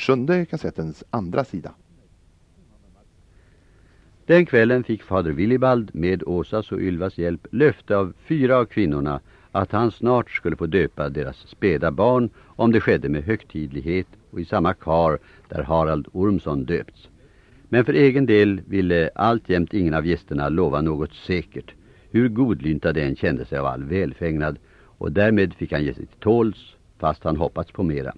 sjunde kassettens andra sida. Den kvällen fick fader Willibald med Åsas och Ylvas hjälp löfte av fyra av kvinnorna att han snart skulle få döpa deras späda barn om det skedde med högtidlighet och i samma kar där Harald Ormsson döpts. Men för egen del ville alltjämt ingen av gästerna lova något säkert, hur godlyntad den kände sig av all välfängnad, och därmed fick han ge sig till tåls, fast han hoppats på mera.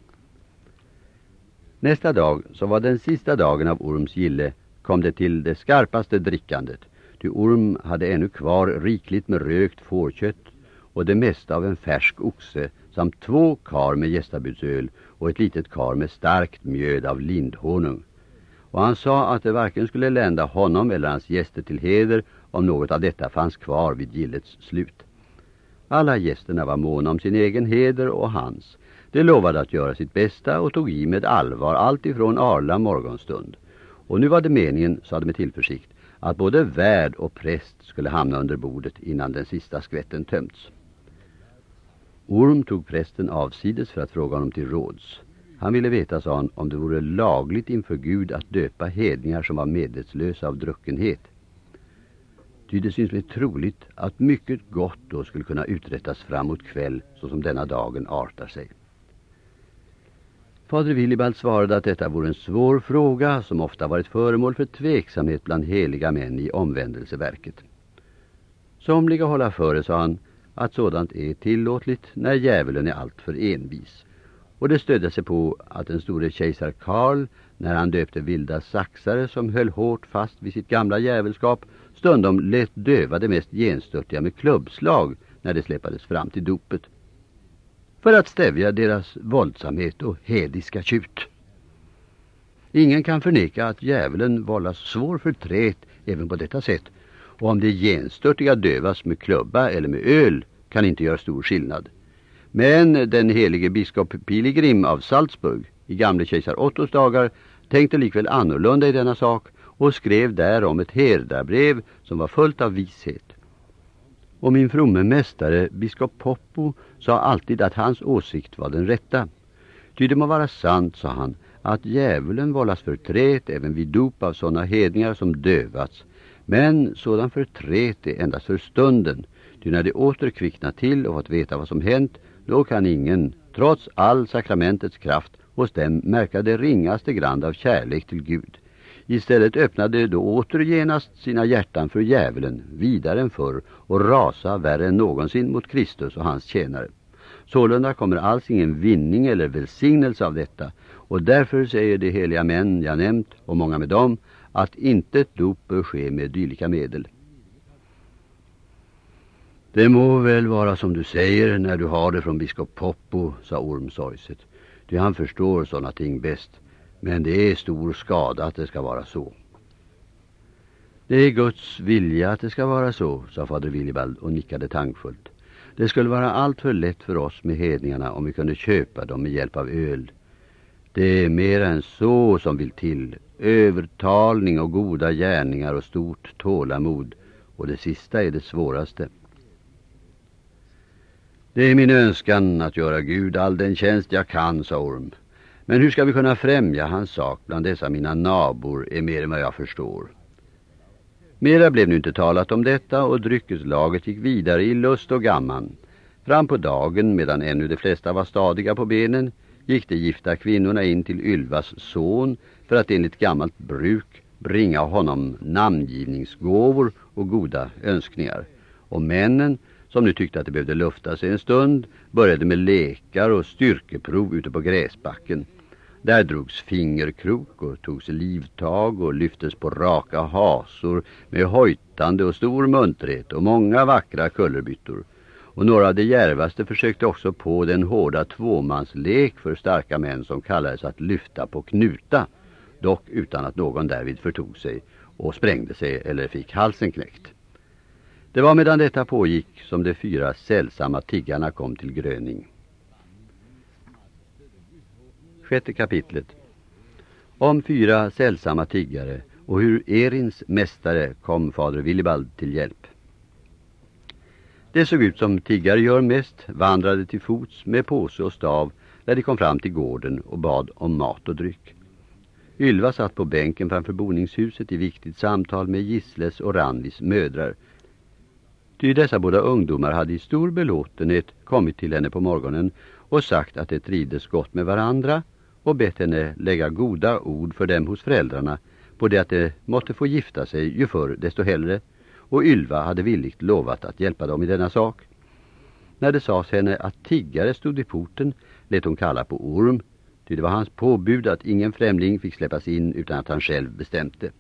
Nästa dag, som var den sista dagen av Orms gille, kom det till det skarpaste drickandet. Ty Orm hade ännu kvar rikligt med rökt fårkött och det mesta av en färsk oxe samt två kar med gästabudsöl och ett litet kar med starkt mjöd av lindhonung. Och han sa att det varken skulle lända honom eller hans gäster till heder om något av detta fanns kvar vid gillets slut. Alla gästerna var måna om sin egen heder och hans. De lovade att göra sitt bästa och tog i med allvar allt ifrån Arla morgonstund. Och nu var det meningen, sa de med tillförsikt, att både värd och präst skulle hamna under bordet innan den sista skvätten tömts. Orm tog prästen avsides för att fråga honom till råds. Han ville veta, sa han, om det vore lagligt inför Gud att döpa hedningar som var medvetslösa av druckenhet. Ty det syns mig troligt att mycket gott då skulle kunna uträttas framåt kväll så som denna dagen artar sig. Fader Willibald svarade att detta vore en svår fråga som ofta varit föremål för tveksamhet bland heliga män i omvändelseverket. Somliga hålla före, sa han, att sådant är tillåtligt när djävulen är alltför envis. Och det stödde sig på att den store kejsar Karl, när han döpte vilda saxare som höll hårt fast vid sitt gamla djävulskap, stundom lät döva det mest genstörtiga med klubbslag när det släppades fram till dopet. För att stävja deras våldsamhet och hediska tjut. Ingen kan förneka att djävulen vållas svår förtret även på detta sätt och om det genstörtiga dövas med klubba eller med öl kan inte göra stor skillnad. Men den helige biskop Piligrim av Salzburg i gamle kejsar Ottos dagar tänkte likväl annorlunda i denna sak och skrev därom ett herdarbrev som var fullt av vishet. Och min fromme mästare, biskop Poppo, sa alltid att hans åsikt var den rätta. Ty det må vara sant, sa han, att djävulen vållas förtret även vid dop av sådana hedningar som dövats men sådan förtret är endast för stunden. Ty när det åter kvicknar till och fått veta vad som hänt, då kan ingen, trots all sakramentets kraft, hos dem märka det ringaste grand av kärlek till Gud. Istället öppnade då åter genast sina hjärtan för djävulen, vidare än förr, och rasa värre än någonsin mot Kristus och hans tjänare. Sålunda kommer alls ingen vinning eller välsignelse av detta, och därför säger de heliga män jag nämnt, och många med dem, att inte ett dop bör ske med dylika medel. Det må väl vara som du säger när du har det från biskop Poppo, sa Orm sorgset. Ty han förstår sådana ting bäst. Men det är stor skada att det ska vara så. Det är Guds vilja att det ska vara så, sa fader Willibald och nickade tankfullt. Det skulle vara allt för lätt för oss med hedningarna om vi kunde köpa dem med hjälp av öl. Det är mer än så som vill till. Övertalning och goda gärningar och stort tålamod. Och det sista är det svåraste. Det är min önskan att göra Gud all den tjänst jag kan, sa Orm. Men hur ska vi kunna främja hans sak bland dessa mina nabor är mer än vad jag förstår. Mera blev nu inte talat om detta och dryckeslaget gick vidare i lust och gamman. Fram på dagen, medan ännu de flesta var stadiga på benen, gick de gifta kvinnorna in till Ylvas son för att enligt gammalt bruk bringa honom namngivningsgåvor och goda önskningar. Och männen, som nu tyckte att det behövde lufta sig en stund, började med lekar och styrkeprov ute på gräsbacken. Där drogs fingerkrok och togs livtag och lyftes på raka hasor med hojtande och stor munterhet och många vackra kullerbyttor och några av de järvaste försökte också på den hårda tvåmanslek för starka män som kallades att lyfta på knuta, dock utan att någon därvid förtog sig och sprängde sig eller fick halsen knäckt. Det var medan detta pågick som de fyra sällsamma tiggarna kom till Gröning. Sjätte kapitlet Om fyra sällsamma tiggare och hur Erins mästare kom fader Willibald till hjälp. Det såg ut som tiggare gör mest, vandrade till fots med påse och stav när de kom fram till gården och bad om mat och dryck. Ylva satt på bänken framför boningshuset i viktigt samtal med Gissles och Ranvis mödrar. Ty dessa båda ungdomar hade i stor belåtenhet kommit till henne på morgonen och sagt att de trivdes gott med varandra och bett henne lägga goda ord för dem hos föräldrarna på det att de måtte få gifta sig ju förr desto hellre och Ylva hade villigt lovat att hjälpa dem i denna sak. När det sades henne att tiggare stod i porten lät hon kalla på Orm, ty det var hans påbud att ingen främling fick släppas in utan att han själv bestämte.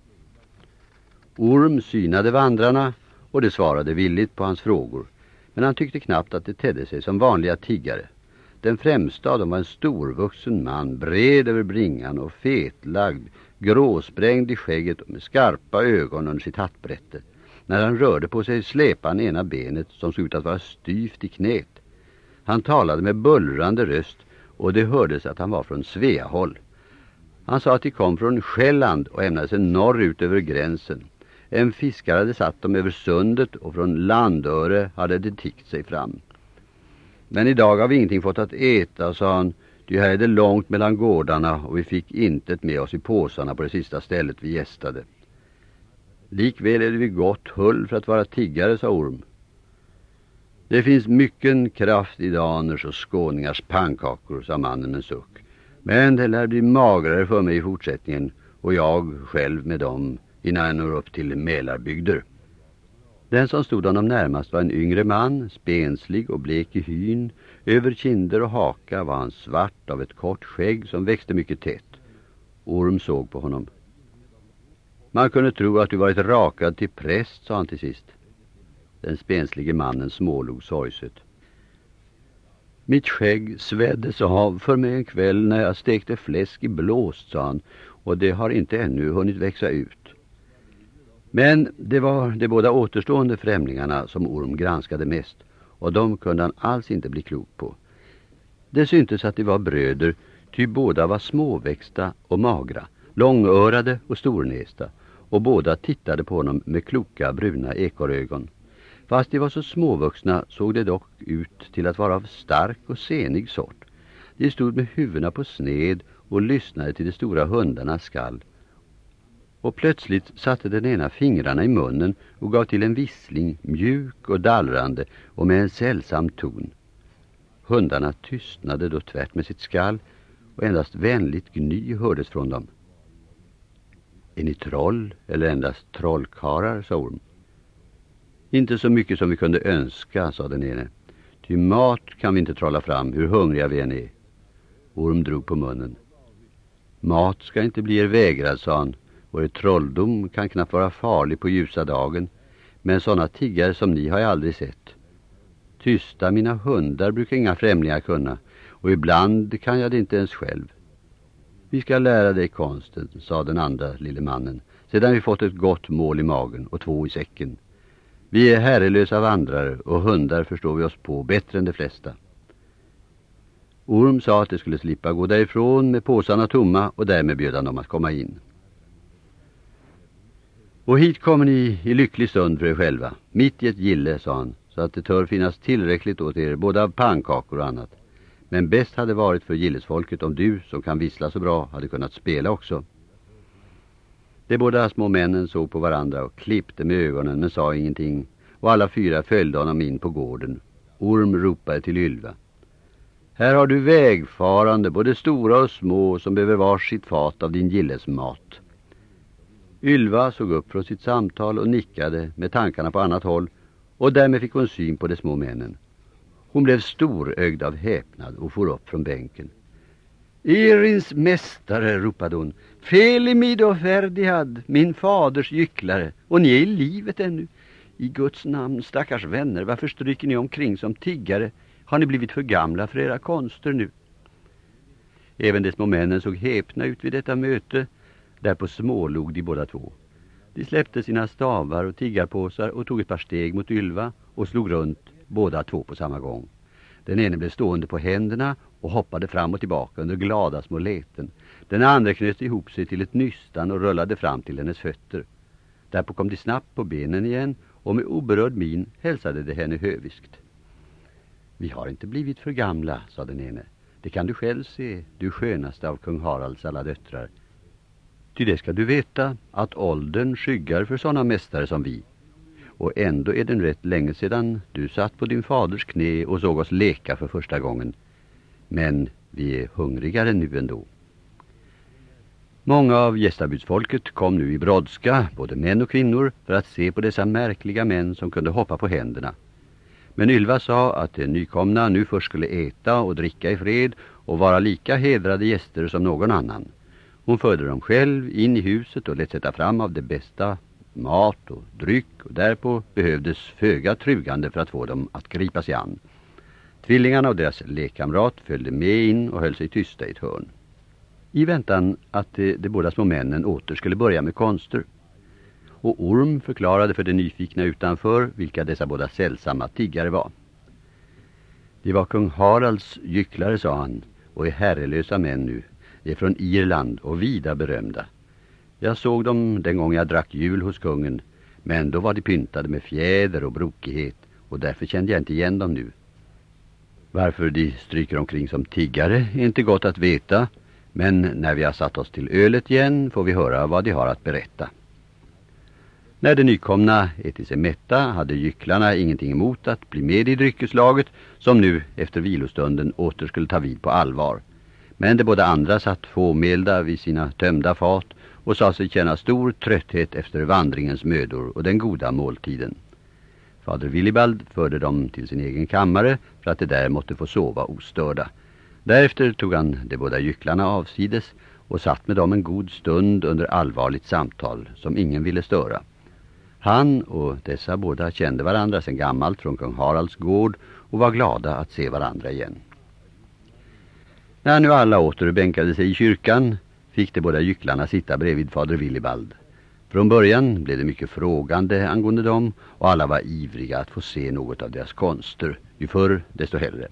Orm synade vandrarna och det svarade villigt på hans frågor, men han tyckte knappt att det tedde sig som vanliga tiggare. Den främsta av dem var en storvuxen man, bred över bringan och fetlagd, gråsprängd i skägget och med skarpa ögon under sitt hattbrätte. När han rörde på sig släpade han ena benet som såg ut att vara styvt i knät. Han talade med bullrande röst och det hördes att han var från Sveahåll. Han sa att de kom från Själland och ämnade sig norrut över gränsen. En fiskare hade satt dem över sundet och från Landöre hade de tikt sig fram. Men idag har vi ingenting fått att äta, sa han. Ty här är det långt mellan gårdarna och vi fick intet med oss i påsarna på det sista stället vi gästade. Likväl är det vi gott hull för att vara tiggare, sa Orm. Det finns mycken kraft i daners och skåningars pannkakor, sa mannen med suck. Men det lär bli magrare för mig i fortsättningen och jag själv med dem innan jag når upp till Mälarbygder. Den som stod honom närmast var en yngre man, spenslig och blek i hyn. Över kinder och haka var han svart av ett kort skägg som växte mycket tätt. Orm såg på honom. Man kunde tro att du varit rakad till präst, sa han till sist. Den spenslige mannen smålog sorgset. Mitt skägg sveddes av för mig en kväll när jag stekte fläsk i blåst, sa han, och det har inte ännu hunnit växa ut. Men det var de båda återstående främlingarna som Orm granskade mest och de kunde han alls inte bli klok på. Det syntes att de var bröder, ty båda var småväxta och magra, långörade och stornästa och båda tittade på honom med kloka bruna ekorögon. Fast de var så småvuxna såg de dock ut till att vara av stark och senig sort. De stod med huvudena på sned och lyssnade till de stora hundarnas skall och plötsligt satte den ena fingrarna i munnen och gav till en vissling mjuk och dallrande och med en sällsam ton. Hundarna tystnade då tvärt med sitt skall och endast vänligt gny hördes från dem. Är ni troll eller endast trollkarar, sa Orm. Inte så mycket som vi kunde önska, sa den ene. Ty mat kan vi inte trolla fram hur hungriga vi än är. Orm drog på munnen. Mat ska inte bli er vägrad, sa han vår trolldom kan knappt vara farlig på ljusa dagen, men sådana tiggare som ni har jag aldrig sett. Tysta mina hundar brukar inga främlingar kunna, och ibland kan jag det inte ens själv. Vi ska lära dig konsten, sa den andra lille mannen, sedan vi fått ett gott mål i magen och två i säcken. Vi är herrelösa vandrare och hundar förstår vi oss på bättre än de flesta. Orm sa att de skulle slippa gå därifrån med påsarna tomma och därmed bjöd han dem att komma in. Och hit kommer ni i lycklig stund för er själva, mitt i ett gille, sa han, så att det tör finnas tillräckligt åt er, både av pannkakor och annat. Men bäst hade varit för gillesfolket om du, som kan vissla så bra, hade kunnat spela också. De båda små männen såg på varandra och klippte med ögonen men sa ingenting, och alla fyra följde honom in på gården. Orm ropade till Ylva. Här har du vägfarande, både stora och små, som behöver varsitt fat av din gillesmat. Ylva såg upp från sitt samtal och nickade med tankarna på annat håll och därmed fick hon syn på de små männen. Hon blev storögd av häpnad och for upp från bänken. ”Irins mästare, ropade hon. Felimid och Ferdihad, min faders gycklare, och ni är i livet ännu. I Guds namn, stackars vänner, varför stryker ni omkring som tiggare? Har ni blivit för gamla för era konster nu? Även de små männen såg häpna ut vid detta möte Därpå smålog de båda två. De släppte sina stavar och tiggarpåsar och tog ett par steg mot Ylva och slog runt båda två på samma gång. Den ene blev stående på händerna och hoppade fram och tillbaka under glada små leten. Den andra knöt ihop sig till ett nystan och rullade fram till hennes fötter. Därpå kom de snabbt på benen igen och med oberörd min hälsade de henne höviskt. Vi har inte blivit för gamla, sa den ene. Det kan du själv se, du skönaste av kung Haralds alla döttrar. Ty det ska du veta att åldern skyggar för sådana mästare som vi. Och ändå är det rätt länge sedan du satt på din faders knä och såg oss leka för första gången. Men vi är hungrigare nu ändå. Många av gästabudsfolket kom nu i brådska, både män och kvinnor, för att se på dessa märkliga män som kunde hoppa på händerna. Men Ylva sa att de nykomna nu först skulle äta och dricka i fred och vara lika hedrade gäster som någon annan. Hon förde dem själv in i huset och lät sätta fram av det bästa mat och dryck och därpå behövdes föga trugande för att få dem att gripa sig an. Tvillingarna och deras lekkamrat följde med in och höll sig tysta i ett hörn. I väntan att de, de båda små männen åter skulle börja med konster. Och Orm förklarade för de nyfikna utanför vilka dessa båda sällsamma tiggare var. Det var kung Haralds gycklare, sa han, och är herrelösa män nu. De är från Irland och vida berömda. Jag såg dem den gång jag drack jul hos kungen, men då var de pyntade med fjäder och brokighet och därför kände jag inte igen dem nu. Varför de stryker omkring som tiggare är inte gott att veta, men när vi har satt oss till ölet igen får vi höra vad de har att berätta. När de nykomna ätit sig mätta hade gycklarna ingenting emot att bli med i dryckeslaget som nu efter vilostunden åter skulle ta vid på allvar. Men de båda andra satt fåmälda vid sina tömda fat och sa sig känna stor trötthet efter vandringens mödor och den goda måltiden. Fader Willibald förde dem till sin egen kammare för att de där måtte få sova ostörda. Därefter tog han de båda gycklarna avsides och satt med dem en god stund under allvarligt samtal som ingen ville störa. Han och dessa båda kände varandra sedan gammalt från kung Haralds gård och var glada att se varandra igen. När nu alla återbänkade sig i kyrkan fick de båda gycklarna sitta bredvid fader Willibald. Från början blev det mycket frågande angående dem och alla var ivriga att få se något av deras konster, ju förr desto hellre.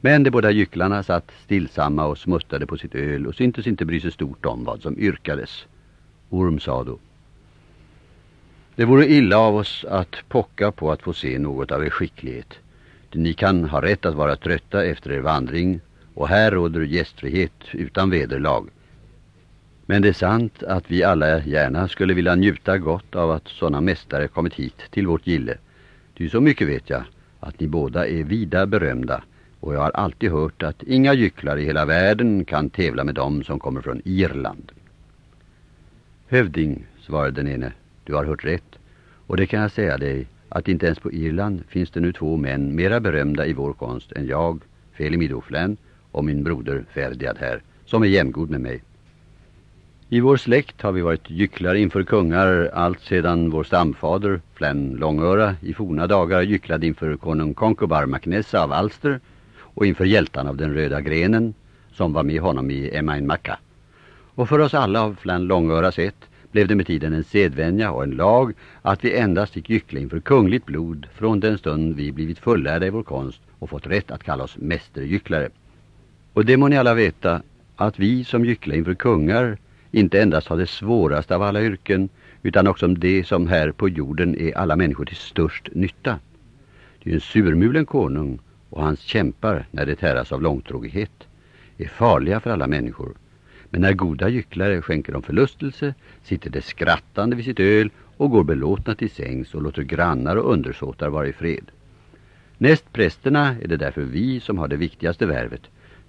Men de båda gycklarna satt stillsamma och smuttade på sitt öl och syntes inte bry sig stort om vad som yrkades. Orm sa då. Det vore illa av oss att pocka på att få se något av er skicklighet. Ni kan ha rätt att vara trötta efter er vandring och här råder gästfrihet utan vederlag. Men det är sant att vi alla gärna skulle vilja njuta gott av att sådana mästare kommit hit till vårt gille. Ty så mycket vet jag att ni båda är vida berömda och jag har alltid hört att inga gycklar i hela världen kan tävla med dem som kommer från Irland. Hövding, svarade den ene, du har hört rätt. Och det kan jag säga dig att inte ens på Irland finns det nu två män mera berömda i vår konst än jag, Felimid Oflän, och min broder Ferdiad här, som är jämngod med mig. I vår släkt har vi varit gycklare inför kungar allt sedan vår stamfader, Flann Långöra, i forna dagar gycklade inför konung Konkobar Magnessa av Alster och inför hjältan av den röda grenen som var med honom i Emain Macka. Och för oss alla av Flann Långöras ett blev det med tiden en sedvänja och en lag att vi endast fick gyckla inför kungligt blod från den stund vi blivit fullärda i vår konst och fått rätt att kalla oss mästergycklare. Och det må ni alla veta att vi som gycklar inför kungar inte endast har det svåraste av alla yrken utan också det som här på jorden är alla människor till störst nytta. Det är en surmulen konung och hans kämpar när det täras av långtråkighet, är farliga för alla människor. Men när goda gycklare skänker dem förlustelse sitter de skrattande vid sitt öl och går belåtna till sängs och låter grannar och undersåtar vara i fred. Näst prästerna är det därför vi som har det viktigaste värvet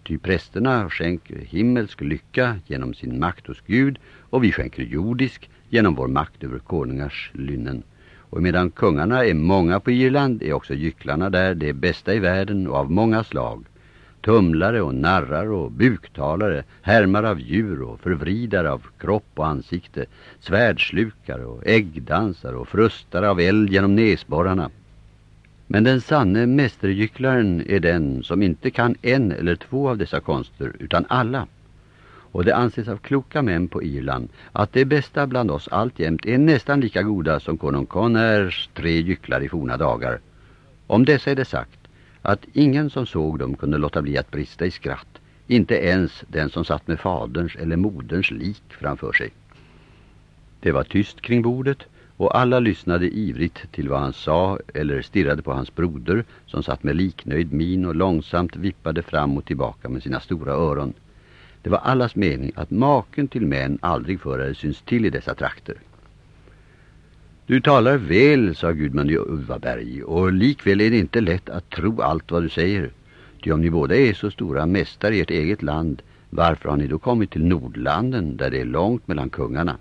Ty prästerna skänker himmelsk lycka genom sin makt hos Gud och vi skänker jordisk genom vår makt över konungars lynnen. Och medan kungarna är många på Irland är också gycklarna där det bästa i världen och av många slag. Tumlare och narrar och buktalare, härmar av djur och förvridare av kropp och ansikte, svärdslukare och äggdansare och frustare av eld genom näsborrarna. Men den sanne mästergycklaren är den som inte kan en eller två av dessa konster utan alla. Och det anses av kloka män på Irland att det bästa bland oss alltjämt är nästan lika goda som konung Conairs tre gycklar i forna dagar. Om dessa är det sagt att ingen som såg dem kunde låta bli att brista i skratt, inte ens den som satt med faderns eller moderns lik framför sig. Det var tyst kring bordet och alla lyssnade ivrigt till vad han sa eller stirrade på hans broder som satt med liknöjd min och långsamt vippade fram och tillbaka med sina stora öron. Det var allas mening att maken till män aldrig förr syns till i dessa trakter. Du talar väl, sa Gudmund i Uvaberg, och likväl är det inte lätt att tro allt vad du säger. Ty om ni båda är så stora mästare i ert eget land, varför har ni då kommit till Nordlanden där det är långt mellan kungarna?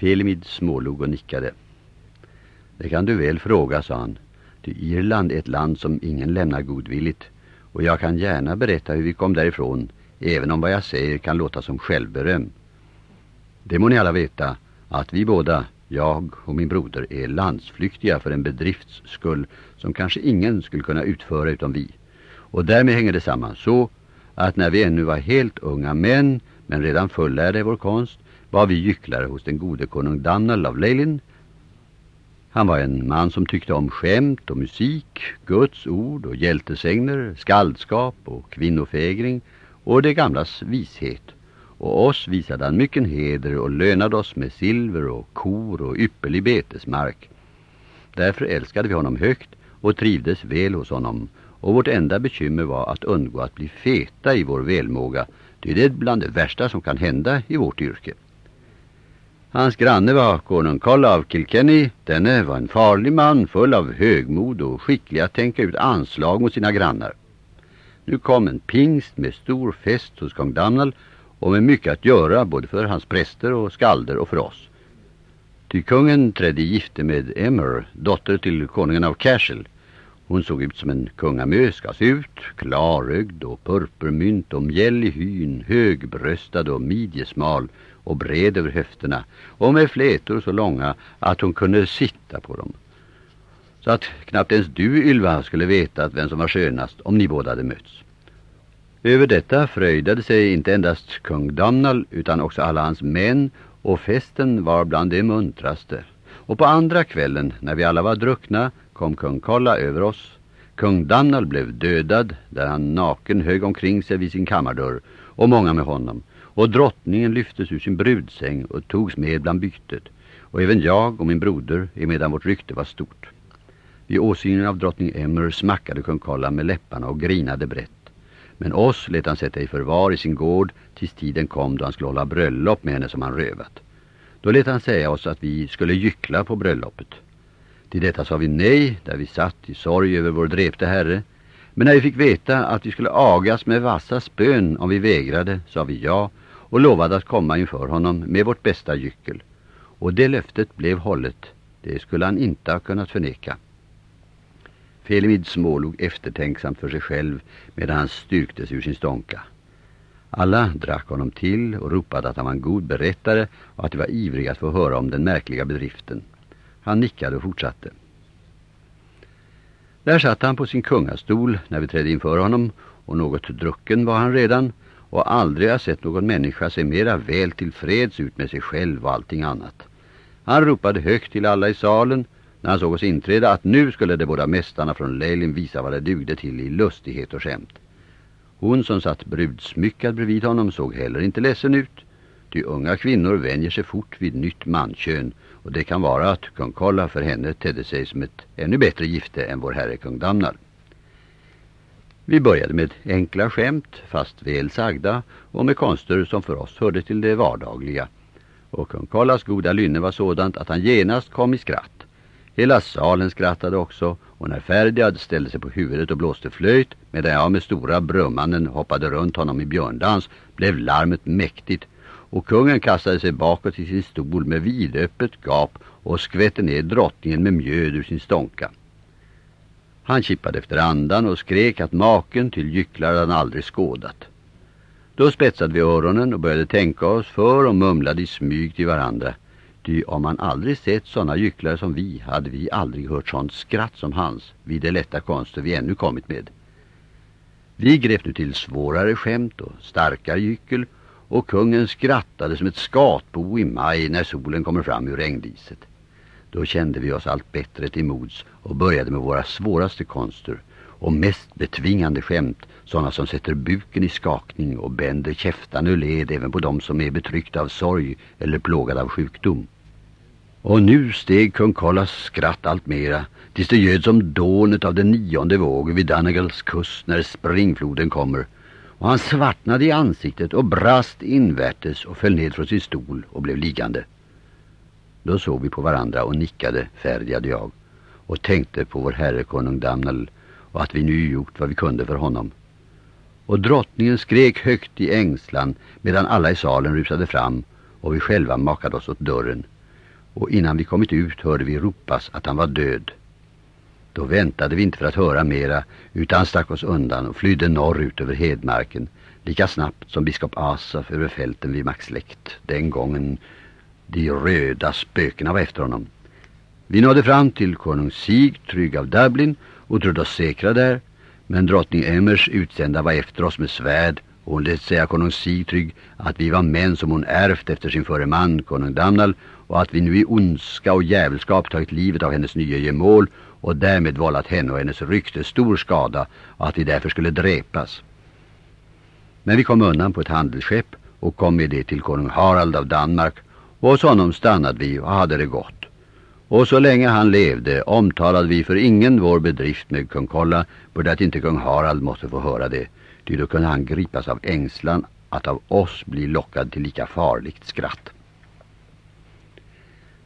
Felimid smålog och nickade. Det kan du väl fråga, sa han. Ty Irland är ett land som ingen lämnar godvilligt. Och jag kan gärna berätta hur vi kom därifrån, även om vad jag säger kan låta som självberöm. Det må ni alla veta, att vi båda, jag och min broder, är landsflyktiga för en bedrifts skull som kanske ingen skulle kunna utföra utom vi. Och därmed hänger det samman så att när vi ännu var helt unga män, men redan fullärda i vår konst, var vi gycklare hos den gode konung Dannel av Leilin. Han var en man som tyckte om skämt och musik, Guds ord och hjältesägner, skaldskap och kvinnofägring och det gamlas vishet. Och oss visade han mycken heder och lönade oss med silver och kor och ypperlig betesmark. Därför älskade vi honom högt och trivdes väl hos honom och vårt enda bekymmer var att undgå att bli feta i vår välmåga. Det är det bland det värsta som kan hända i vårt yrke. Hans granne var konung Karl av Kilkenny. Denne var en farlig man full av högmod och skicklig att tänka ut anslag mot sina grannar. Nu kom en pingst med stor fest hos kung Damnal och med mycket att göra både för hans präster och skalder och för oss. Ty kungen trädde i gifte med Emmer, dotter till konungen av Cashel. Hon såg ut som en kungamö skars ut, klarögd och purpurmynt och mjäll i hyn, högbröstad och midjesmal och bred över höfterna och med flätor så långa att hon kunde sitta på dem. Så att knappt ens du, Ylva, skulle veta vem som var skönast om ni båda hade mötts. Över detta fröjdade sig inte endast kung Damnal utan också alla hans män och festen var bland de muntraste. Och på andra kvällen, när vi alla var druckna, kom kung Kolla över oss. Kung Damnal blev dödad där han naken hög omkring sig vid sin kammardörr och många med honom. Och drottningen lyftes ur sin brudsäng och togs med bland bytet. Och även jag och min broder, emedan vårt rykte var stort. Vid åsynen av drottning Emmer smackade kung Kolla med läpparna och grinade brett. Men oss lät han sätta i förvar i sin gård tills tiden kom då han skulle hålla bröllop med henne som han rövat. Då lät han säga oss att vi skulle gyckla på bröllopet. Till detta sa vi nej, där vi satt i sorg över vår drepte herre. Men när vi fick veta att vi skulle agas med vassa spön om vi vägrade, sa vi ja och lovade att komma inför honom med vårt bästa gyckel. Och det löftet blev hållet. Det skulle han inte ha kunnat förneka. Felimid smålog eftertänksamt för sig själv medan han styrktes ur sin stånka. Alla drack honom till och ropade att han var en god berättare och att de var ivriga att få höra om den märkliga bedriften. Han nickade och fortsatte. Där satt han på sin kungastol när vi trädde inför honom och något drucken var han redan och aldrig har sett någon människa se mera väl till freds ut med sig själv och allting annat. Han ropade högt till alla i salen när han såg oss inträda att nu skulle de båda mästarna från Leilin visa vad det dugde till i lustighet och skämt. Hon som satt brudsmyckad bredvid honom såg heller inte ledsen ut. De unga kvinnor vänjer sig fort vid nytt mankön och det kan vara att kung Kolla för henne tedde sig som ett ännu bättre gifte än vår herre kung Damnar. Vi började med enkla skämt, fast väl sagda, och med konster som för oss hörde till det vardagliga. Och kung Karlas goda lynne var sådant att han genast kom i skratt. Hela salen skrattade också och när Ferdiad ställde sig på huvudet och blåste flöjt medan jag med stora brummanden hoppade runt honom i björndans blev larmet mäktigt och kungen kastade sig bakåt i sin stol med vidöppet gap och skvätte ner drottningen med mjöd ur sin stånka. Han kippade efter andan och skrek att maken till gycklar han aldrig skådat. Då spetsade vi öronen och började tänka oss för och mumlade i smyg till varandra. Ty om man aldrig sett sådana gycklare som vi hade vi aldrig hört sånt skratt som hans vid det lätta konster vi ännu kommit med. Vi grep nu till svårare skämt och starkare gyckel och kungen skrattade som ett skatbo i maj när solen kommer fram ur regndiset. Då kände vi oss allt bättre till mods och började med våra svåraste konster och mest betvingande skämt, sådana som sätter buken i skakning och bänder käftan ur led även på dem som är betryckta av sorg eller plågade av sjukdom. Och nu steg kung Kollas skratt allt mera tills det göd som dånet av den nionde vågen vid Danegals kust när springfloden kommer och han svartnade i ansiktet och brast invärtes och föll ned från sin stol och blev liggande. Då såg vi på varandra och nickade, färdigade jag och tänkte på vår herre konung Damnel och att vi nu gjort vad vi kunde för honom. Och drottningen skrek högt i ängslan medan alla i salen rusade fram och vi själva makade oss åt dörren. Och innan vi kommit ut hörde vi ropas att han var död. Då väntade vi inte för att höra mera utan stack oss undan och flydde norrut över hedmarken lika snabbt som biskop Asaf över fälten vid Maxläkt. Den gången de röda spökena var efter honom. Vi nådde fram till konung Sig, trygg av Dublin och trodde oss säkra där men drottning Emmers utsända var efter oss med svärd och hon lät säga konung Sigtrygg att vi var män som hon ärvt efter sin före man, konung Damnal och att vi nu i ondska och jävelskap tagit livet av hennes nya gemål och därmed vållat henne och hennes rykte stor skada och att vi därför skulle dräpas. Men vi kom undan på ett handelsskepp och kom med det till konung Harald av Danmark och hos honom stannade vi och hade det gott. Och så länge han levde omtalade vi för ingen vår bedrift med kung Kolla för att inte kung Harald måste få höra det. Ty då kunde han gripas av ängslan att av oss bli lockad till lika farligt skratt.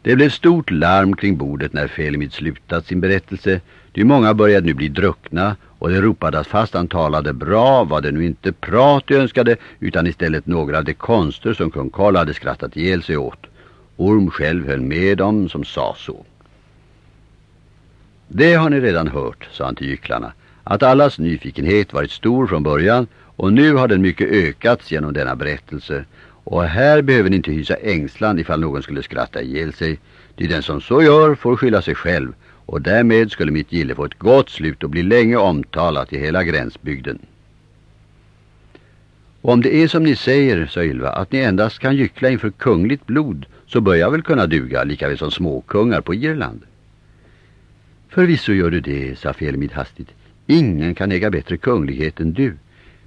Det blev stort larm kring bordet när Felimid slutat sin berättelse. Ty många började nu bli druckna och det ropade att fast han talade bra var det nu inte prat de önskade utan istället några av de konster som kung Karl hade skrattat ihjäl sig åt. Orm själv höll med dem som sa så. Det har ni redan hört, sa han till gycklarna, att allas nyfikenhet varit stor från början och nu har den mycket ökats genom denna berättelse och här behöver ni inte hysa ängslan ifall någon skulle skratta ihjäl sig. Ty den som så gör får skylla sig själv och därmed skulle mitt gille få ett gott slut och bli länge omtalat i hela gränsbygden. Och om det är som ni säger, sa Ylva, att ni endast kan gyckla inför kungligt blod så bör jag väl kunna duga lika väl som småkungar på Irland. Förvisso gör du det, sa Felmid hastigt. Ingen kan äga bättre kunglighet än du.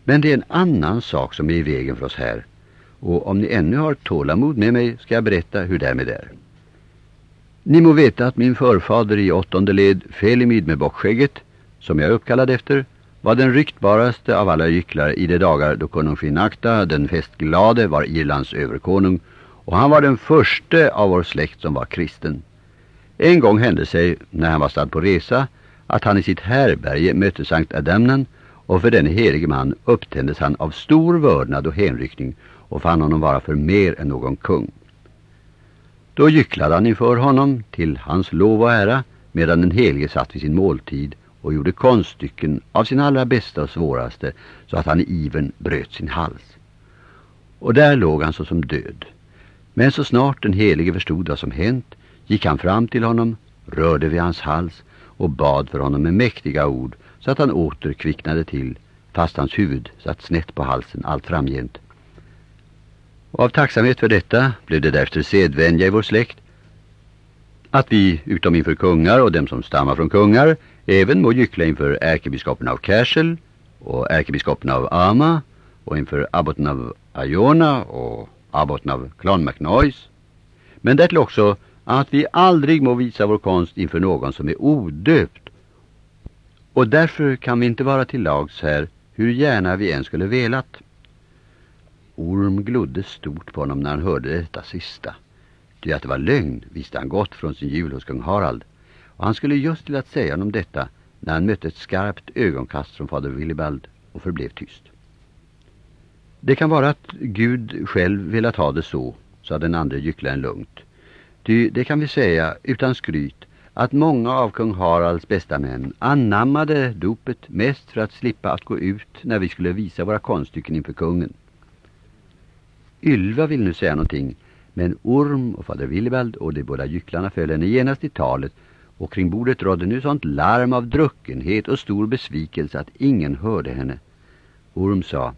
Men det är en annan sak som är i vägen för oss här. Och om ni ännu har tålamod med mig ska jag berätta hur därmed är. Ni må veta att min förfader i åttonde led, Felimid med bockskägget, som jag uppkallade efter, var den ryktbaraste av alla gycklare i de dagar då konung Finakta, den festglade, var Irlands överkonung och han var den första av vår släkt som var kristen. En gång hände sig, när han var stad på resa, att han i sitt härberge mötte Sankt Adamnan och för denne helige man upptändes han av stor vördnad och hänryckning och fann honom vara för mer än någon kung. Då gycklade han inför honom till hans lov och ära medan den helige satt vid sin måltid och gjorde konststycken av sin allra bästa och svåraste så att han i iven bröt sin hals. Och där låg han så som död. Men så snart den helige förstod vad som hänt gick han fram till honom, rörde vid hans hals och bad för honom med mäktiga ord så att han åter kvicknade till fast hans huvud satt snett på halsen allt framgent. Och av tacksamhet för detta blev det därefter sedvänja i vår släkt att vi, utom inför kungar och dem som stammar från kungar, även må gyckla inför ärkebiskopen av Cashel och ärkebiskopen av Ama och inför abboten av Iona och abboten av Clonmacnoise. Men därtill också att vi aldrig må visa vår konst inför någon som är odöpt. Och därför kan vi inte vara till lags här hur gärna vi än skulle velat. Orm glodde stort på honom när han hörde detta sista. Ty att det var lögn visste han gott från sin jul hos kung Harald. Och han skulle just till att säga honom detta när han mötte ett skarpt ögonkast från fader Willibald och förblev tyst. Det kan vara att Gud själv velat ha det så, sa den andra gycklaren lugnt. Ty det kan vi säga utan skryt att många av kung Haralds bästa män anammade dopet mest för att slippa att gå ut när vi skulle visa våra konststycken inför kungen. Ylva vill nu säga någonting, men Orm och fader Willibald och de båda gycklarna föll henne genast i talet och kring bordet rådde nu sånt larm av druckenhet och stor besvikelse att ingen hörde henne. Orm sa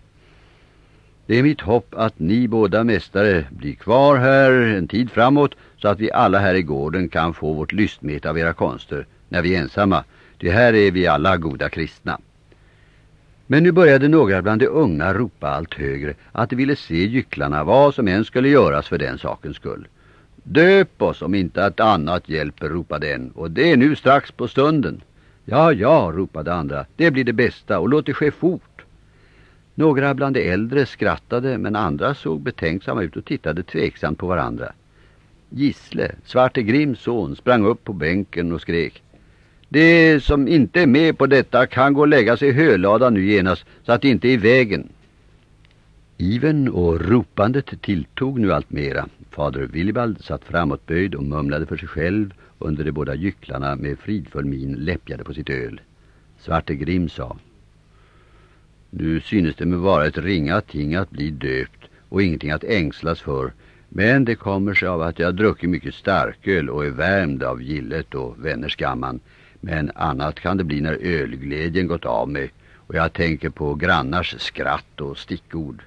det är mitt hopp att ni båda mästare blir kvar här en tid framåt så att vi alla här i gården kan få vårt lystmet av era konster när vi är ensamma. Det här är vi alla goda kristna. Men nu började några bland de unga ropa allt högre att de ville se gycklarna vad som än skulle göras för den sakens skull. Döp oss om inte ett annat hjälper, ropade en, och det är nu strax på stunden. Ja, ja, ropade andra, det blir det bästa och låt det ske fort. Några bland de äldre skrattade men andra såg betänksamma ut och tittade tveksamt på varandra. Gissle, Svarte Grims son, sprang upp på bänken och skrek. De som inte är med på detta kan gå och lägga sig i höladan nu genast så att det inte är i vägen. Iven och ropandet tilltog nu allt mera. Fader Willibald satt framåtböjd och mumlade för sig själv under de båda gycklarna med fridfull min läppjade på sitt öl. Svarte Grim sa Nu synes det mig vara ett ringa ting att bli döpt och ingenting att ängslas för men det kommer sig av att jag druckit mycket starköl och är värmd av gillet och vännerskamman men annat kan det bli när ölglädjen gått av mig och jag tänker på grannars skratt och stickord.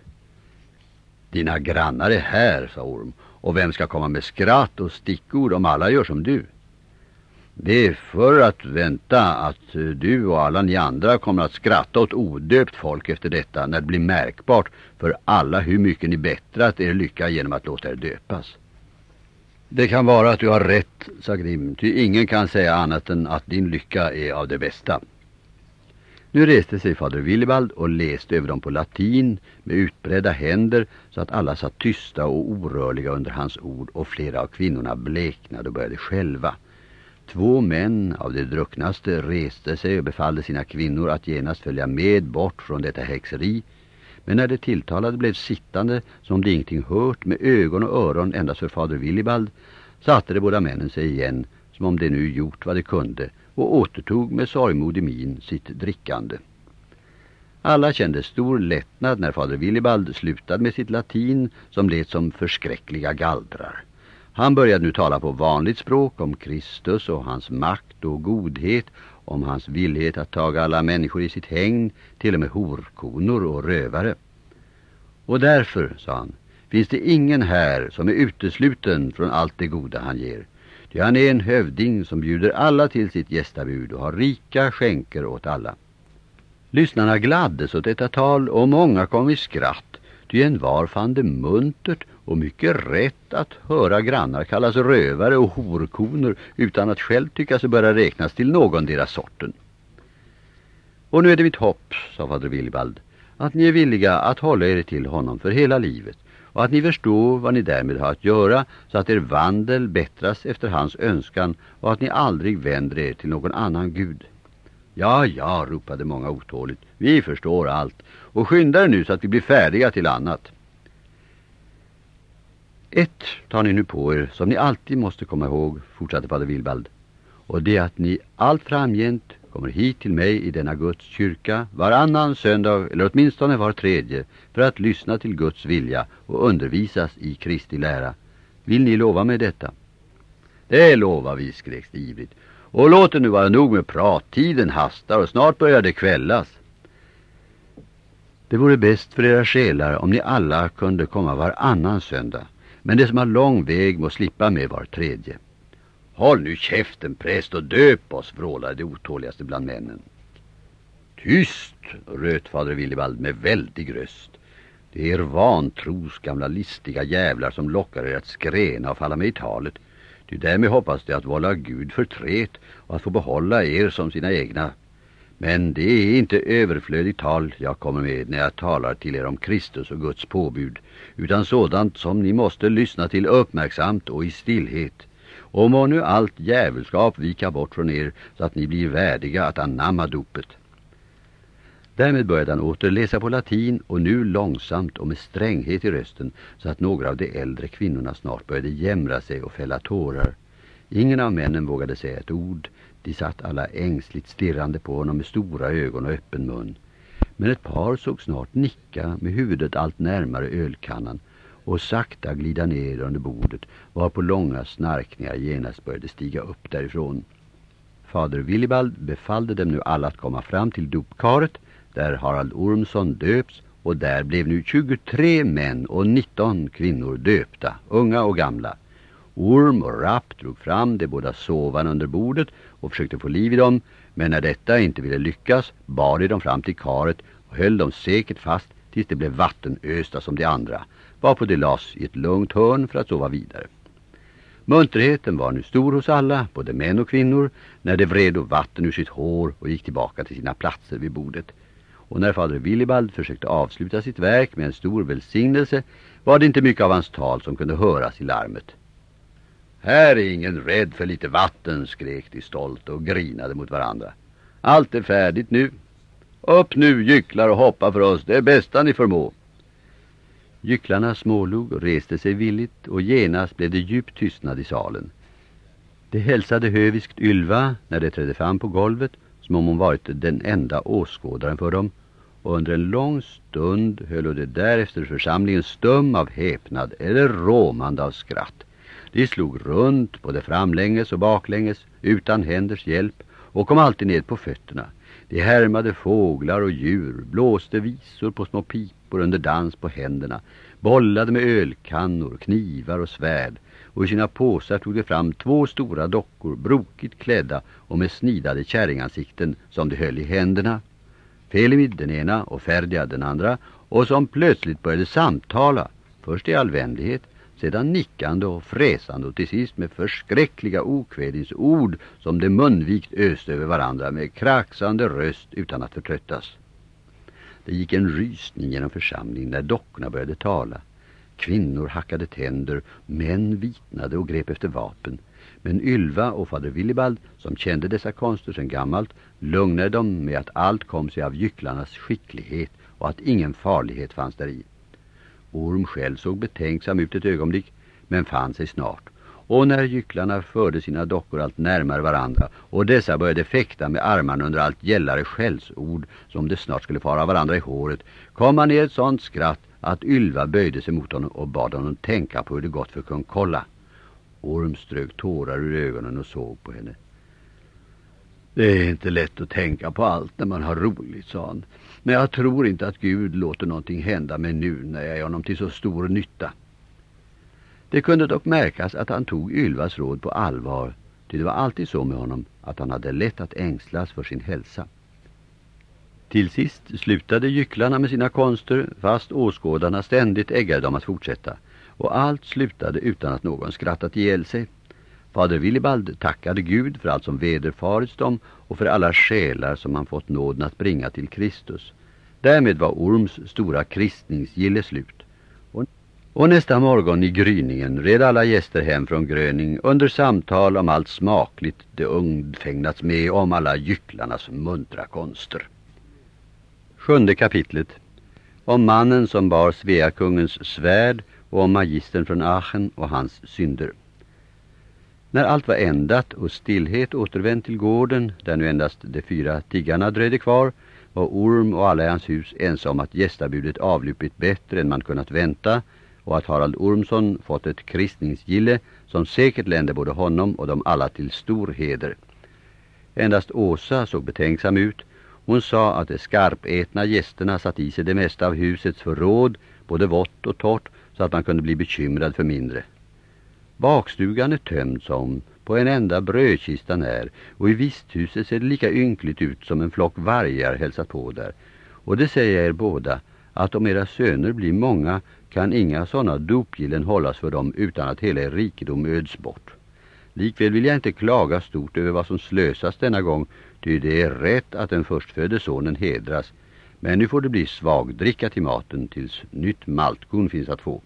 Dina grannar är här, sa Orm, och vem ska komma med skratt och stickord om alla gör som du? Det är för att vänta att du och alla ni andra kommer att skratta åt odöpt folk efter detta när det blir märkbart för alla hur mycket ni bättrat er lycka genom att låta er döpas. Det kan vara att du har rätt, sa Grim, ty ingen kan säga annat än att din lycka är av det bästa. Nu reste sig fader Willibald och läste över dem på latin med utbredda händer så att alla satt tysta och orörliga under hans ord och flera av kvinnorna bleknade och började själva. Två män av de drucknaste reste sig och befallde sina kvinnor att genast följa med bort från detta häxeri. Men när det tilltalade blev sittande som de ingenting hört med ögon och öron endast för fader Willibald satte de båda männen sig igen som om de nu gjort vad de kunde och återtog med sorgmodig min sitt drickande. Alla kände stor lättnad när fader Willibald slutade med sitt latin som lät som förskräckliga gallrar. Han började nu tala på vanligt språk om Kristus och hans makt och godhet, om hans villighet att taga alla människor i sitt häng, till och med horkonor och rövare. Och därför, sa han, finns det ingen här som är utesluten från allt det goda han ger. Ty han är en hövding som bjuder alla till sitt gästabud och har rika skänker åt alla. Lyssnarna gladdes åt detta tal och många kom i skratt, ty en var fann det muntert och mycket rätt att höra grannar kallas rövare och horkoner utan att själv tycka sig börja räknas till någon deras sorten. Och nu är det mitt hopp, sa fader Willibald, att ni är villiga att hålla er till honom för hela livet och att ni förstår vad ni därmed har att göra så att er vandel bättras efter hans önskan och att ni aldrig vänder er till någon annan gud. Ja, ja, ropade många otåligt. Vi förstår allt och skyndar nu så att vi blir färdiga till annat. Ett tar ni nu på er som ni alltid måste komma ihåg, fortsatte fader Wilbald. Och det är att ni allt framgent kommer hit till mig i denna Guds kyrka varannan söndag eller åtminstone var tredje för att lyssna till Guds vilja och undervisas i Kristi lära. Vill ni lova mig detta? Det lovar vi, skreks det ivrigt. Och låt det nu vara nog med prat, tiden hastar och snart börjar det kvällas. Det vore bäst för era själar om ni alla kunde komma varannan söndag. Men det som har lång väg må slippa med var tredje. Håll nu käften präst och döp oss, vrålade det otåligaste bland männen. Tyst, röt fader Willibald med väldig röst. Det är er vantros gamla listiga jävlar som lockar er att skräna och falla med i talet. Ty därmed hoppas de att vålla Gud förtret och att få behålla er som sina egna. Men det är inte överflödigt tal jag kommer med när jag talar till er om Kristus och Guds påbud, utan sådant som ni måste lyssna till uppmärksamt och i stillhet. Och må nu allt djävulskap vika bort från er så att ni blir värdiga att anamma dopet. Därmed började han åter läsa på latin och nu långsamt och med stränghet i rösten så att några av de äldre kvinnorna snart började jämra sig och fälla tårar. Ingen av männen vågade säga ett ord. De satt alla ängsligt stirrande på honom med stora ögon och öppen mun. Men ett par såg snart nicka med huvudet allt närmare ölkannan och sakta glida ner under bordet varpå långa snarkningar genast började stiga upp därifrån. Fader Willibald befallde dem nu alla att komma fram till dopkaret där Harald Ormsson döps och där blev nu 23 män och 19 kvinnor döpta, unga och gamla. Orm och Rapp drog fram de båda sovarna under bordet och försökte få liv i dem, men när detta inte ville lyckas bar de dem fram till karet och höll dem säkert fast tills de blev vattenösta som de andra, varpå de las i ett lugnt hörn för att sova vidare. Munterheten var nu stor hos alla, både män och kvinnor, när de vred och vatten ur sitt hår och gick tillbaka till sina platser vid bordet. Och när fader Willibald försökte avsluta sitt verk med en stor välsignelse var det inte mycket av hans tal som kunde höras i larmet. Här är ingen rädd för lite vatten, skrek de stolt och grinade mot varandra. Allt är färdigt nu. Upp nu, gycklar, och hoppa för oss. Det är bästa ni förmå. Gycklarna smålog och reste sig villigt och genast blev det djup tystnad i salen. De hälsade höviskt Ylva när de trädde fram på golvet som om hon varit den enda åskådaren för dem och under en lång stund höll de därefter församlingen stum av häpnad eller råmande av skratt. De slog runt både framlänges och baklänges utan händers hjälp och kom alltid ned på fötterna. De härmade fåglar och djur, blåste visor på små pipor under dans på händerna, bollade med ölkannor, knivar och svärd och i sina påsar tog de fram två stora dockor, brokigt klädda och med snidade kärringansikten som de höll i händerna. Felimid den ena och Ferdia den andra och som plötsligt började samtala, först i all vänlighet sedan nickande och fräsande och till sist med förskräckliga okvädinsord som de munvikt öste över varandra med kraxande röst utan att förtröttas. Det gick en rysning genom församlingen när dockorna började tala. Kvinnor hackade tänder, män vitnade och grep efter vapen. Men Ylva och fader Willibald, som kände dessa konster sedan gammalt, lugnade dem med att allt kom sig av gycklarnas skicklighet och att ingen farlighet fanns där i. Orm själv såg betänksam ut ett ögonblick, men fann sig snart. Och när gycklarna förde sina dockor allt närmare varandra och dessa började fäkta med armarna under allt gällare skällsord som det snart skulle fara varandra i håret kom han i ett sånt skratt att Ylva böjde sig mot honom och bad honom tänka på hur det gått för kung Kolla. Orm strök tårar ur ögonen och såg på henne. Det är inte lätt att tänka på allt när man har roligt, sa han. Men jag tror inte att Gud låter någonting hända mig nu när jag är honom till så stor nytta. Det kunde dock märkas att han tog Ylvas råd på allvar, ty det var alltid så med honom att han hade lätt att ängslas för sin hälsa. Till sist slutade gycklarna med sina konster, fast åskådarna ständigt äggade dem att fortsätta, och allt slutade utan att någon skrattat ihjäl sig. Fader Willibald tackade Gud för allt som vederfarits dem och för alla själar som han fått nåden att bringa till Kristus. Därmed var Orms stora kristningsgille slut. Och, och nästa morgon i gryningen red alla gäster hem från Gröning under samtal om allt smakligt det undfägnats med om alla gycklarnas muntra konster. Sjunde kapitlet Om mannen som bar Sveakungens svärd och om magistern från Aachen och hans synder. När allt var ändat och stillhet återvänt till gården, där nu endast de fyra tiggarna dröjde kvar, var Orm och alla i hans hus ense om att gästabudet avlupit bättre än man kunnat vänta och att Harald Ormsson fått ett kristningsgille som säkert lände både honom och dem alla till stor heder. Endast Åsa såg betänksam ut. Hon sa att de skarpätna gästerna satt i sig det mesta av husets förråd, både vått och torrt, så att man kunde bli bekymrad för mindre. Bakstugan är tömd som på en enda brödkista när och i visthuset ser det lika ynkligt ut som en flock vargar hälsat på där. Och det säger jag er båda att om era söner blir många kan inga sådana dopgillen hållas för dem utan att hela er rikedom öds bort. Likväl vill jag inte klaga stort över vad som slösas denna gång, ty det är rätt att den förstfödde sonen hedras. Men nu får det bli svagdricka till maten tills nytt maltkorn finns att få.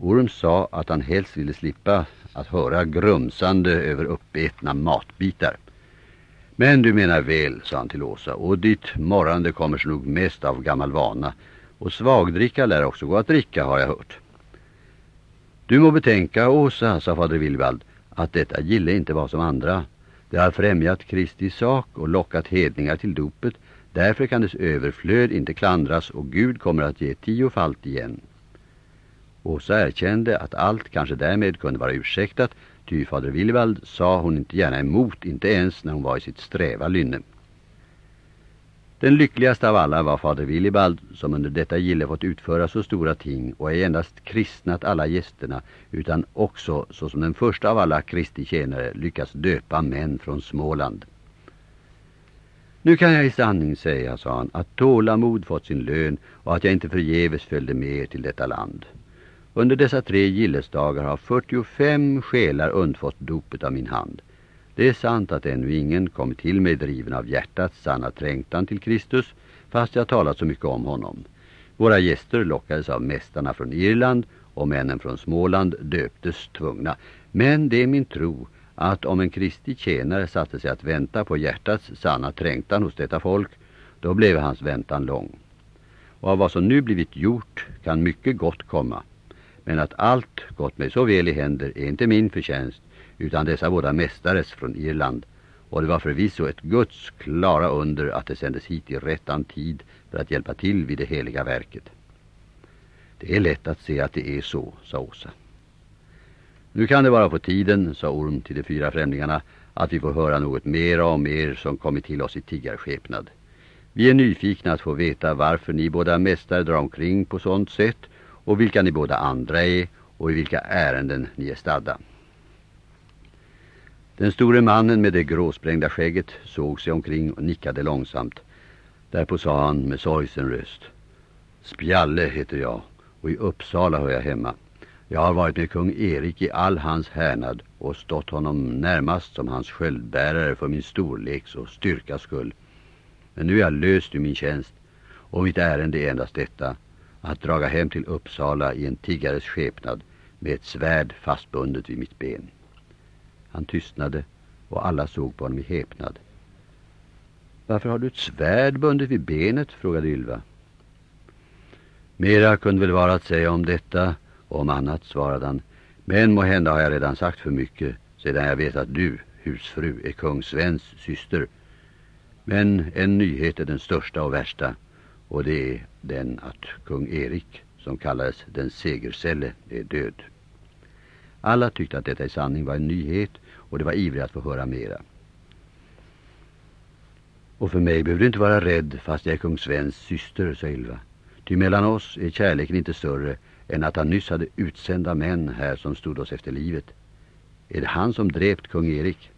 Orm sa att han helst ville slippa att höra grumsande över uppätna matbitar. Men du menar väl, sa han till Åsa, och ditt morrande kommer sig nog mest av gammal vana. Och svagdricka lär också gå att dricka, har jag hört. Du må betänka, Åsa, sa fader Willibald, att detta gille inte var som andra. Det har främjat Kristi sak och lockat hedningar till dopet. Därför kan dess överflöd inte klandras och Gud kommer att ge tiofalt igen. Åsa erkände att allt kanske därmed kunde vara ursäktat, ty fader Willibald sa hon inte gärna emot, inte ens när hon var i sitt sträva lynne. Den lyckligaste av alla var fader Willibald som under detta gille fått utföra så stora ting och ej endast kristnat alla gästerna utan också såsom den första av alla Kristi tjänare lyckats döpa män från Småland. Nu kan jag i sanning säga, sa han, att tålamod fått sin lön och att jag inte förgäves följde med till detta land. Under dessa tre gillesdagar har 45 själar undfått dopet av min hand. Det är sant att ännu ingen kommit till mig driven av hjärtats sanna trängtan till Kristus, fast jag talat så mycket om honom. Våra gäster lockades av mästarna från Irland och männen från Småland döptes tvungna. Men det är min tro att om en kristig tjänare satte sig att vänta på hjärtats sanna trängtan hos detta folk, då blev hans väntan lång. Och av vad som nu blivit gjort kan mycket gott komma. Men att allt gått mig så väl i händer är inte min förtjänst, utan dessa båda mästares från Irland. Och det var förvisso ett Guds klara under att det sändes hit i rättan tid för att hjälpa till vid det heliga verket. Det är lätt att se att det är så, sa Åsa. Nu kan det vara på tiden, sa Orm till de fyra främlingarna, att vi får höra något mer om er som kommit till oss i tiggarskepnad. Vi är nyfikna att få veta varför ni båda mästare drar omkring på sånt sätt och vilka ni båda andra är och i vilka ärenden ni är stadda. Den store mannen med det gråsprängda skägget såg sig omkring och nickade långsamt. Därpå sa han med sorgsen röst. Spjalle heter jag och i Uppsala hör jag hemma. Jag har varit med kung Erik i all hans härnad och stått honom närmast som hans sköldbärare för min storleks och styrkas skull. Men nu är jag löst ur min tjänst och mitt ärende är endast detta att draga hem till Uppsala i en tiggares skepnad med ett svärd fastbundet vid mitt ben. Han tystnade och alla såg på honom i häpnad. Varför har du ett svärd bundet vid benet? frågade Ylva. Mera kunde väl vara att säga om detta och om annat, svarade han. Men må hända har jag redan sagt för mycket sedan jag vet att du, husfru, är kung Svens syster. Men en nyhet är den största och värsta och det är den att kung Erik, som kallades den segersälle, är död. Alla tyckte att detta i sanning var en nyhet och det var ivriga att få höra mera. Och för mig behöver du inte vara rädd fast jag är kung Svens syster, sa Ylva. Ty mellan oss är kärleken inte större än att han nyss hade utsända män här som stod oss efter livet. Är det han som drept kung Erik?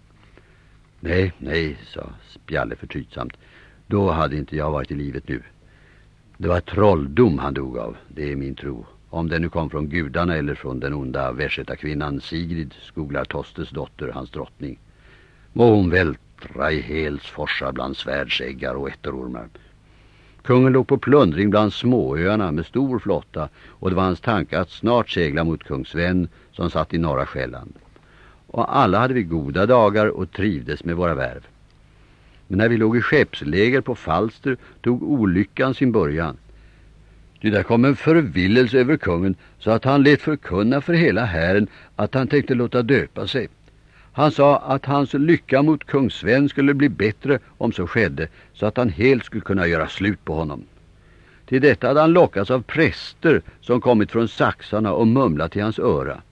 Nej, nej, sa Spjalle förtrytsamt. Då hade inte jag varit i livet nu. Det var trolldom han dog av, det är min tro. Om den nu kom från gudarna eller från den onda kvinnan Sigrid, skoglar Tostes dotter, hans drottning. Må hon vältra i hels forsar bland svärdsäggar och etterormar. Kungen låg på plundring bland småöarna med stor flotta och det var hans tanke att snart segla mot kung Sven som satt i norra Själland. Och alla hade vi goda dagar och trivdes med våra värv. Men när vi låg i skeppsläger på Falster tog olyckan sin början. Det där kom en förvillelse över kungen så att han lät förkunna för hela hären att han tänkte låta döpa sig. Han sa att hans lycka mot kung Sven skulle bli bättre om så skedde så att han helt skulle kunna göra slut på honom. Till detta hade han lockats av präster som kommit från saxarna och mumlat i hans öra.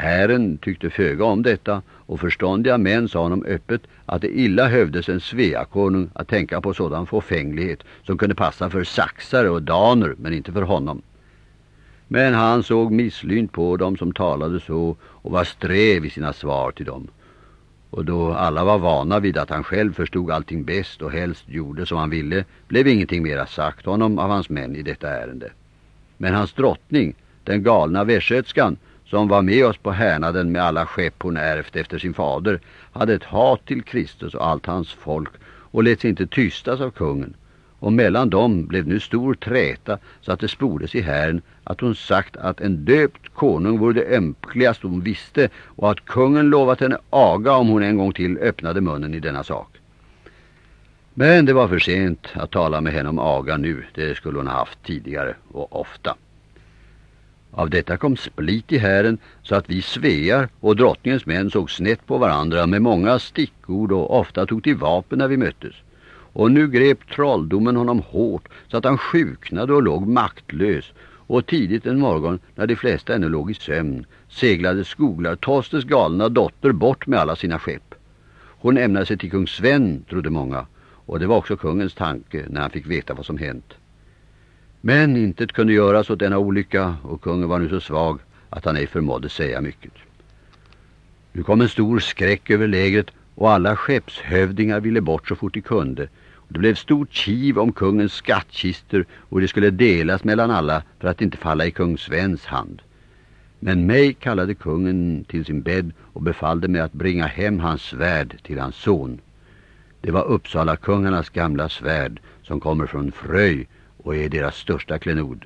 Herren tyckte föga om detta och förståndiga män sa honom öppet att det illa hövdes en Sveakonung att tänka på sådan fåfänglighet som kunde passa för saxare och daner men inte för honom. Men han såg misslynt på dem som talade så och var sträv i sina svar till dem. Och då alla var vana vid att han själv förstod allting bäst och helst gjorde som han ville blev ingenting mera sagt honom av hans män i detta ärende. Men hans drottning, den galna västgötskan, som var med oss på härnaden med alla skepp hon ärvt efter sin fader, hade ett hat till Kristus och allt hans folk och lät sig inte tystas av kungen. Och mellan dem blev nu stor träta så att det spordes i herren att hon sagt att en döpt konung vore det ömkligaste hon visste och att kungen lovat henne aga om hon en gång till öppnade munnen i denna sak. Men det var för sent att tala med henne om aga nu, det skulle hon ha haft tidigare och ofta. Av detta kom split i hären så att vi svear och drottningens män såg snett på varandra med många stickord och ofta tog till vapen när vi möttes. Och nu grep trolldomen honom hårt så att han sjuknade och låg maktlös. Och tidigt en morgon när de flesta ännu låg i sömn seglade skoglar Tostes galna dotter bort med alla sina skepp. Hon ämnade sig till kung Sven, trodde många. Och det var också kungens tanke när han fick veta vad som hänt. Men intet kunde göras åt denna olycka och kungen var nu så svag att han ej förmådde säga mycket. Nu kom en stor skräck över lägret och alla skeppshövdingar ville bort så fort de kunde. Det blev stort kiv om kungens skattkister och det skulle delas mellan alla för att inte falla i kung Svens hand. Men mig kallade kungen till sin bädd och befallde mig att bringa hem hans svärd till hans son. Det var Uppsala kungarnas gamla svärd som kommer från Fröj och är deras största klenod.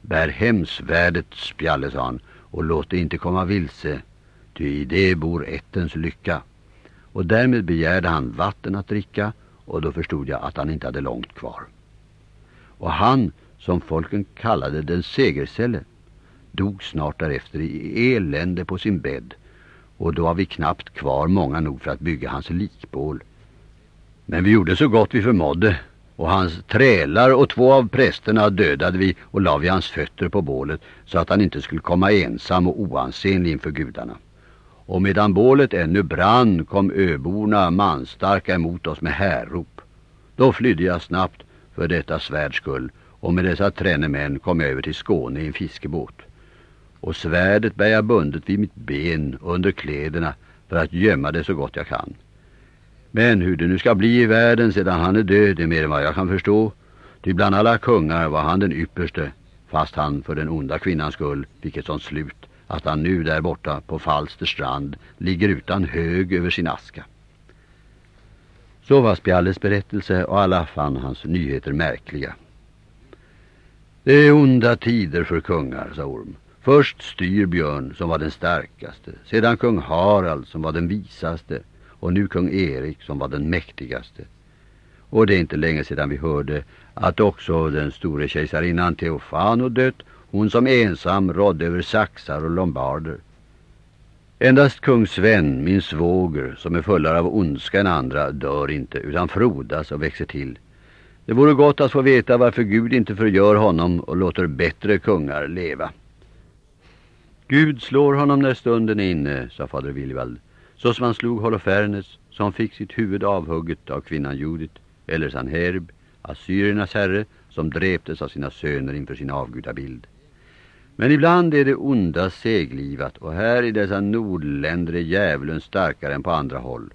Bär hem svärdet, spjalle, sa han, och låt det inte komma vilse, ty i det bor ettens lycka. Och därmed begärde han vatten att dricka och då förstod jag att han inte hade långt kvar. Och han, som folken kallade den segercelle, dog snart därefter i elände på sin bädd och då var vi knappt kvar många nog för att bygga hans likbål. Men vi gjorde så gott vi förmådde och hans trälar och två av prästerna dödade vi och la vi hans fötter på bålet så att han inte skulle komma ensam och oansenlig inför gudarna. Och medan bålet ännu brann kom öborna manstarka emot oss med härrop. Då flydde jag snabbt för detta svärds skull och med dessa tränemän kom jag över till Skåne i en fiskebåt. Och svärdet bär jag bundet vid mitt ben under kläderna för att gömma det så gott jag kan. Men hur det nu ska bli i världen sedan han är död är mer än vad jag kan förstå. Ty bland alla kungar var han den ypperste, fast han för den onda kvinnans skull fick ett sånt slut att han nu där borta på Falster strand ligger utan hög över sin aska. Så var Spjalles berättelse och alla fann hans nyheter märkliga. Det är onda tider för kungar, sa Orm. Först styr Björn, som var den starkaste, sedan kung Harald som var den visaste och nu kung Erik som var den mäktigaste. Och det är inte länge sedan vi hörde att också den store kejsarinnan Teofano dött, hon som ensam rådde över saxar och lombarder. Endast kung Sven, min svåger, som är fullare av ondska än andra, dör inte utan frodas och växer till. Det vore gott att få veta varför Gud inte förgör honom och låter bättre kungar leva. Gud slår honom när stunden är inne, sa fader Willivald så som han slog Holofernes som fick sitt huvud avhugget av kvinnan Judit eller Sanherb, assyriernas herre som dräptes av sina söner inför sin avgudabild. Men ibland är det onda seglivat och här i dessa nordländer är djävulen starkare än på andra håll.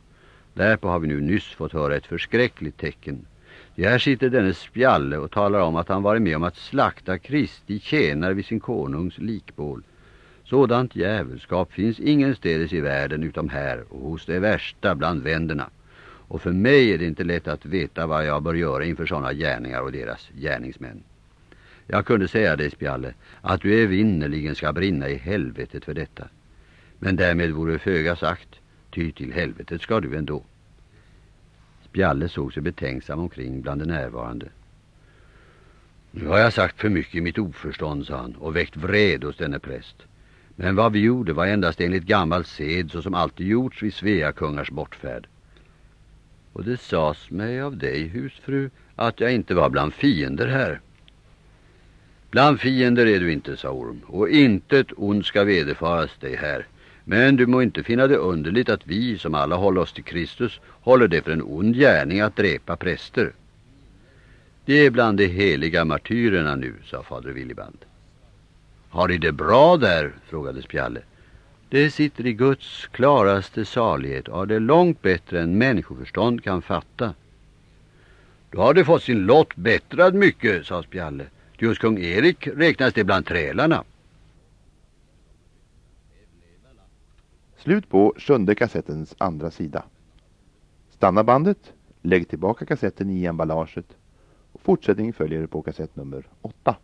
Därpå har vi nu nyss fått höra ett förskräckligt tecken. Ja, här sitter denne spjalle och talar om att han varit med om att slakta Kristi tjänare vid sin konungs likbål. Sådant djävulskap finns ingenstädes i världen utom här och hos det värsta bland vänderna. Och för mig är det inte lätt att veta vad jag bör göra inför sådana gärningar och deras gärningsmän. Jag kunde säga dig, Spjalle, att du evinnerligen ska brinna i helvetet för detta. Men därmed vore föga sagt, ty till helvetet ska du ändå. Spjalle såg sig betänksam omkring bland de närvarande. Nu har jag sagt för mycket i mitt oförstånd, sa han, och väckt vred hos denne präst. Men vad vi gjorde var endast enligt gammal sed så som alltid gjorts vid Svea kungars bortfärd. Och det sades mig av dig, husfru, att jag inte var bland fiender här. Bland fiender är du inte, sa Orm, och intet ont ska vederfaras dig här. Men du må inte finna det underligt att vi, som alla håller oss till Kristus, håller det för en ond gärning att dräpa präster. Det är bland de heliga martyrerna nu, sa fader Williband. Har ni det bra där? frågade Spjalle. Det sitter i Guds klaraste salighet och har det långt bättre än människoförstånd kan fatta. Då har det fått sin lott bättrad mycket, sa Spjalle. Just kung Erik räknas det bland trälarna. Slut på sjunde kassettens andra sida. Stanna bandet, lägg tillbaka kassetten i emballaget och fortsättning följer på kassett nummer åtta.